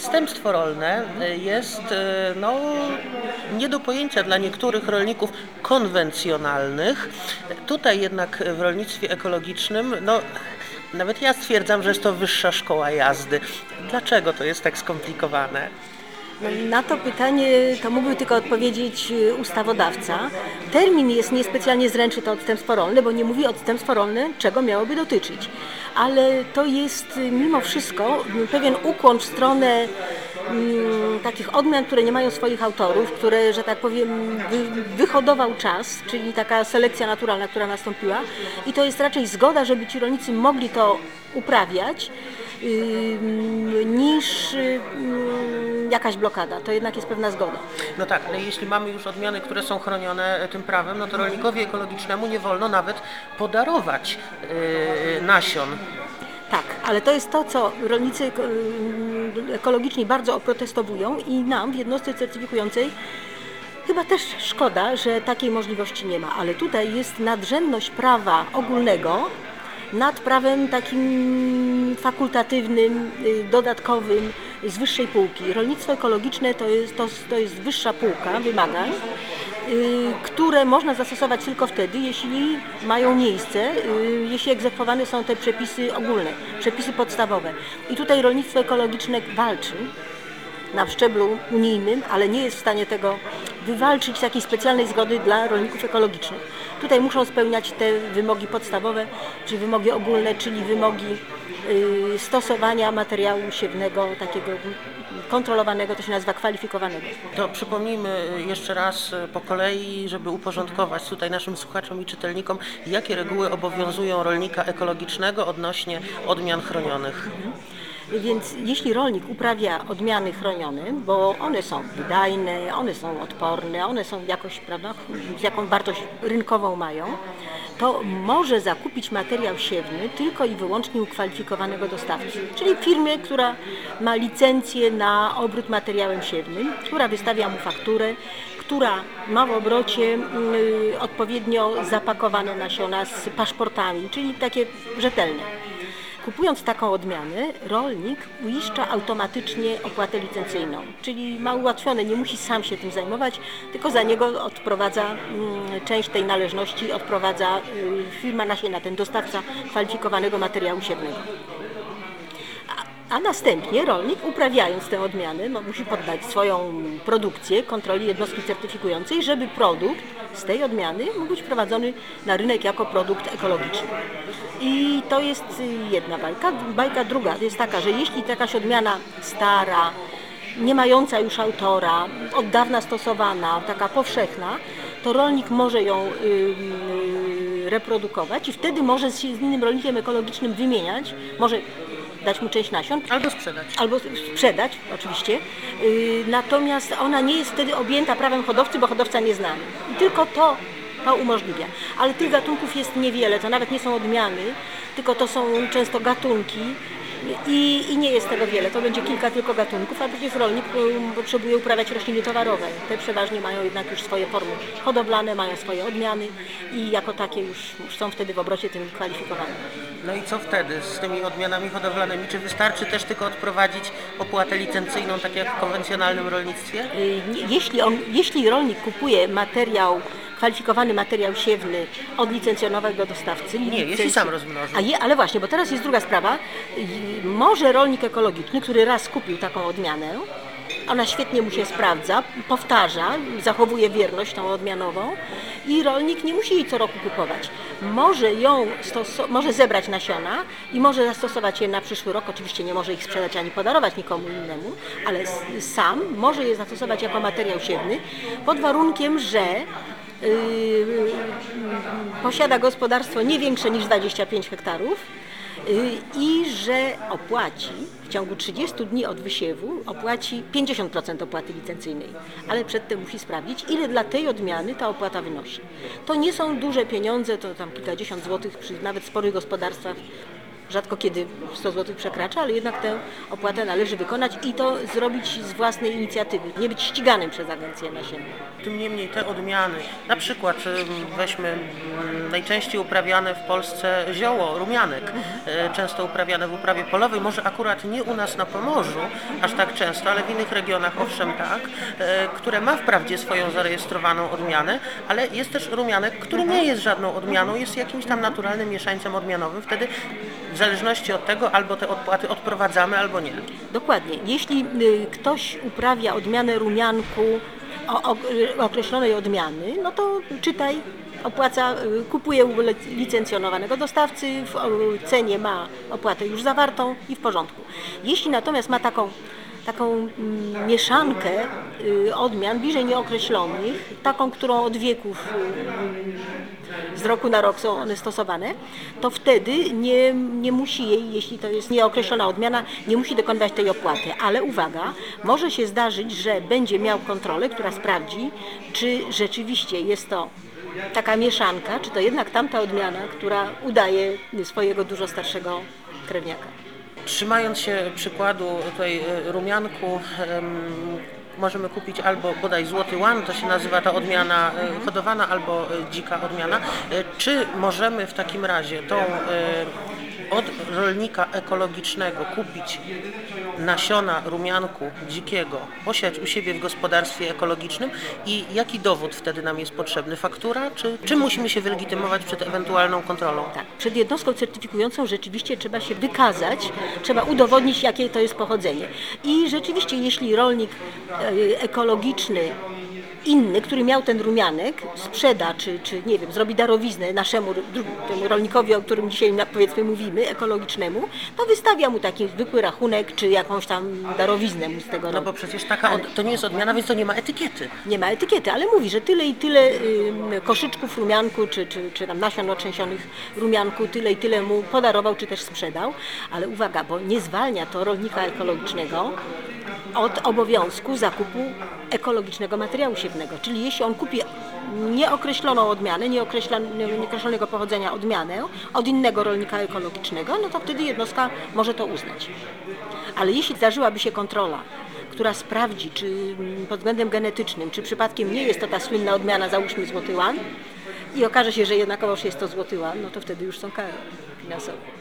Odstępstwo rolne y, jest y, no, nie do pojęcia dla niektórych rolników konwencjonalnych. Tutaj jednak w rolnictwie ekologicznym, no, nawet ja stwierdzam, że jest to wyższa szkoła jazdy. Dlaczego to jest tak skomplikowane? Na to pytanie to mógłby tylko odpowiedzieć y, ustawodawca. Termin jest niespecjalnie zręczny to odstępstwo rolne, bo nie mówi odstępstwo rolne, czego miałoby dotyczyć. Ale to jest y, mimo wszystko y, pewien ukłon w stronę mm, takich odmian, które nie mają swoich autorów, które, że tak powiem, wy, wyhodował czas, czyli taka selekcja naturalna, która nastąpiła. I to jest raczej zgoda, żeby ci rolnicy mogli to uprawiać, ym, niż jakaś blokada. To jednak jest pewna zgoda. No tak, ale jeśli mamy już odmiany, które są chronione tym prawem, no to rolnikowi ekologicznemu nie wolno nawet podarować y, nasion. Tak, ale to jest to, co rolnicy ym, ekologiczni bardzo oprotestowują i nam w jednostce certyfikującej chyba też szkoda, że takiej możliwości nie ma. Ale tutaj jest nadrzędność prawa ogólnego nad prawem takim fakultatywnym, y, dodatkowym z wyższej półki. Rolnictwo ekologiczne to jest, to, to jest wyższa półka wymagań, y, które można zastosować tylko wtedy, jeśli mają miejsce, y, jeśli egzekwowane są te przepisy ogólne, przepisy podstawowe. I tutaj rolnictwo ekologiczne walczy na szczeblu unijnym, ale nie jest w stanie tego wywalczyć jakiejś specjalnej zgody dla rolników ekologicznych. Tutaj muszą spełniać te wymogi podstawowe, czyli wymogi ogólne, czyli wymogi y, stosowania materiału siewnego, takiego kontrolowanego, to się nazywa kwalifikowanego. To przypomnijmy jeszcze raz y, po kolei, żeby uporządkować tutaj naszym słuchaczom i czytelnikom, jakie reguły obowiązują rolnika ekologicznego odnośnie odmian chronionych. Więc jeśli rolnik uprawia odmiany chronione, bo one są wydajne, one są odporne, one są jakoś, prawda, jaką wartość rynkową mają, to może zakupić materiał siewny tylko i wyłącznie u kwalifikowanego dostawcy, czyli firmy, która ma licencję na obrót materiałem siewnym, która wystawia mu fakturę, która ma w obrocie y, odpowiednio zapakowane nasiona z paszportami, czyli takie rzetelne. Kupując taką odmianę, rolnik uiszcza automatycznie opłatę licencyjną, czyli ma ułatwione, nie musi sam się tym zajmować, tylko za niego odprowadza mm, część tej należności, odprowadza y, firma nasienna, ten dostawca kwalifikowanego materiału siewnego. A, następnie rolnik, uprawiając tę odmianę, no, musi poddać swoją produkcję kontroli jednostki certyfikującej, żeby produkt z tej odmiany mógł być wprowadzony na rynek jako produkt ekologiczny. I to jest y, jedna bajka. Bajka druga jest taka, że jeśli jakaś odmiana stara, nie mająca już autora, od dawna stosowana, taka powszechna, to rolnik może ją y, y, reprodukować i wtedy może się z innym rolnikiem ekologicznym wymieniać, może dać mu część nasion, Albo sprzedać. albo sprzedać oczywiście. Yy, Natomiast ona nie jest wtedy objęta prawem hodowcy, bo hodowca nie znany. I tylko to to umożliwia. Ale tych gatunków jest niewiele, to nawet nie są odmiany, tylko to są często gatunki i, i nie jest tego wiele. To będzie kilka tylko gatunków, a przecież rolnik potrzebuje uprawiać rośliny towarowe. Te przeważnie mają jednak już swoje formy hodowlane, mają swoje odmiany i jako takie już, już są wtedy w obrocie tym kwalifikowane. No i co wtedy z tymi odmianami hodowlanymi? Czy wystarczy też tylko odprowadzić opłatę licencyjną, tak jak w konwencjonalnym rolnictwie? Y, Jeśli, on, jeśli rolnik kupuje materiał, kwalifikowany materiał siewny od licencjonowanego dostawcy. Nie, jeśli sam rozmnoży. A je, ale właśnie, bo teraz jest druga sprawa. Może rolnik ekologiczny, który raz kupił taką odmianę, ona świetnie mu się sprawdza, powtarza, zachowuje wierność tą odmianową i rolnik nie musi jej co roku kupować. Może ją może zebrać nasiona i może zastosować je na przyszły rok. Oczywiście nie może ich sprzedać ani podarować nikomu innemu, ale sam może je zastosować jako materiał siewny pod warunkiem, że posiada gospodarstwo nie większe niż 25 hektarów yy, i że opłaci w ciągu 30 dni od wysiewu opłaci 50% opłaty licencyjnej, ale przedtem musi sprawdzić, ile dla tej odmiany ta opłata wynosi. To nie są duże pieniądze, to tam kilkadziesiąt złotych przy nawet sporych gospodarstwach rzadko kiedy 100 zł przekracza, ale jednak tę opłatę należy wykonać i to zrobić z własnej inicjatywy, nie być ściganym przez agencję nasienną. Tym niemniej te odmiany, na przykład weźmy najczęściej uprawiane w Polsce zioło, rumianek, e, często uprawiane w uprawie polowej, może akurat nie u nas na Pomorzu aż tak często, ale w innych regionach owszem tak, e, które ma wprawdzie swoją zarejestrowaną odmianę, ale jest też rumianek, który nie jest żadną odmianą, jest jakimś tam naturalnym mieszańcem odmianowym, wtedy zależności od tego albo te odpłaty odprowadzamy, albo nie. Dokładnie. Jeśli y, ktoś uprawia odmianę rumianku o, o, y, określonej odmiany, no to czytaj, opłaca, y, kupuje u licencjonowanego dostawcy, w cenie ma opłatę już zawartą i w porządku. Jeśli natomiast ma taką taką mm, mieszankę odmian bliżej nieokreślonych, taką, którą od wieków z roku na rok są one stosowane, to wtedy nie, nie musi jej, jeśli to jest nieokreślona odmiana, nie musi dokonywać tej opłaty. Ale uwaga, może się zdarzyć, że będzie miał kontrolę, która sprawdzi, czy rzeczywiście jest to taka mieszanka, czy to jednak tamta odmiana, która udaje swojego dużo starszego krewniaka. Trzymając się przykładu tutaj e, rumianku, możemy kupić albo bodaj złoty łan, to się nazywa ta odmiana e, hodowana, albo e, dzika odmiana. E, Czy możemy w takim razie tą od rolnika ekologicznego kupić nasiona rumianku dzikiego, posiać u siebie w gospodarstwie ekologicznym i jaki dowód wtedy nam jest potrzebny? Faktura? Czy, czy musimy się wylegitymować przed ewentualną kontrolą? Tak. Przed jednostką certyfikującą rzeczywiście trzeba się wykazać, trzeba udowodnić, jakie to jest pochodzenie. I rzeczywiście, jeśli rolnik e, ekologiczny, inny, który miał ten rumianek, sprzeda, czy, czy nie wiem, zrobi darowiznę naszemu temu rolnikowi, o którym dzisiaj powiedzmy mówimy, ekologicznemu, to wystawia mu taki zwykły rachunek, czy jakąś tam darowiznę mu z tego No robi. bo przecież taka od, to nie jest odmiana, więc to nie ma etykiety. Nie ma etykiety, ale mówi, że tyle i tyle ym, koszyczków rumianku, czy, czy, czy tam nasion otrzęsionych rumianku, tyle i tyle mu podarował, czy też sprzedał. Ale uwaga, bo nie zwalnia to rolnika ekologicznego od obowiązku zakupu ekologicznego materiału siewnego. Czyli jeśli on kupi nieokreśloną odmianę, nieokreślone- nieokreślonego pochodzenia odmianę od innego rolnika ekologicznego, no to wtedy jednostka może to uznać. Ale jeśli zdarzyłaby się kontrola, która sprawdzi, czy pod względem genetycznym, czy przypadkiem nie jest to ta słynna odmiana, załóżmy złoty łan, i okaże się, że jednakowoż jest to złoty łan, no to wtedy już są kary finansowe.